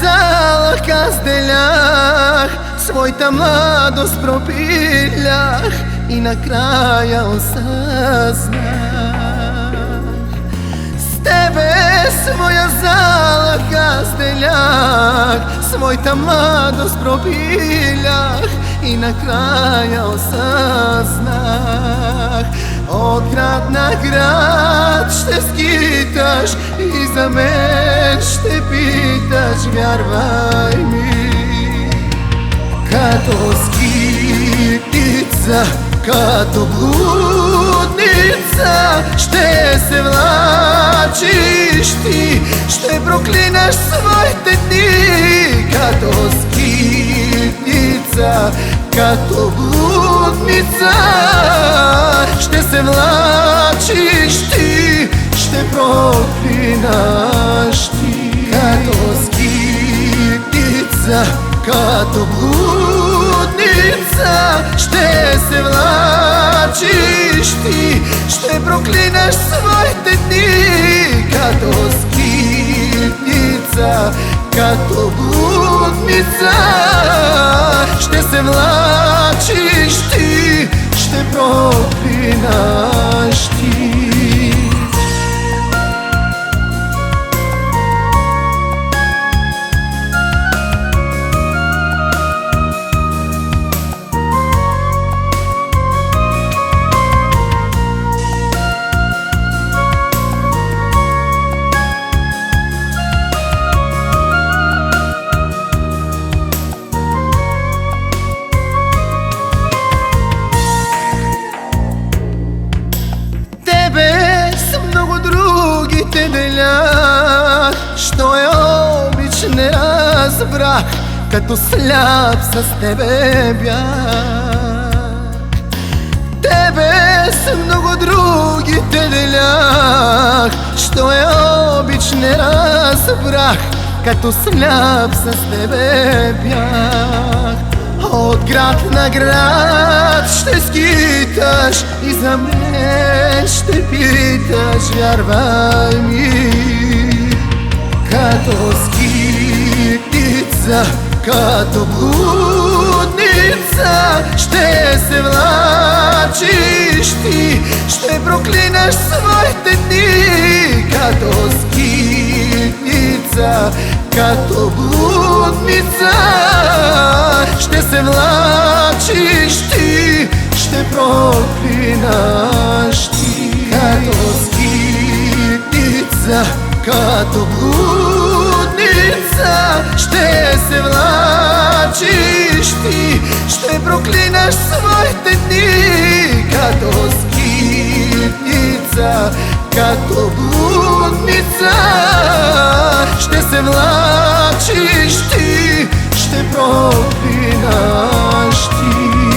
zala kasteljah Svojta mladost propiljah I na kraja osaznah S tebe svoja zala kasteljah Svojta mladost propiljah I na kraja osaznah Od grad ще скиташ и за мен ще питаш, вярвай ми. Като скитница, като блудница, ще се влачиш ти, ще проклинаш своите дни. Като скитница, като блудница, ще се влачиш ще проклинаш ти. Като скитница, като блудница ще се влачиш ти, ще проклинаш своите дни, като скитница, като блудница ще се влачиш ти, ще проклинаш ти. разбрах Като сляп с тебе бях. Тебе с много другите делях. Що е обич не разбрах Като сляп с тебе бях. От град на град ще скиташ И за мен ще питаш, вярвай ми. Като скитница, като блудница Ще се влачиш ти, ще проклинаш своите дни Като скитница, като блудница. Ще се влачиш ти, ще проклинаш ти Като скитница, като блудница Ще проклинаш своите дни. Като скитница, като блудница Ще се влачиш ти, ще проклинаш ти.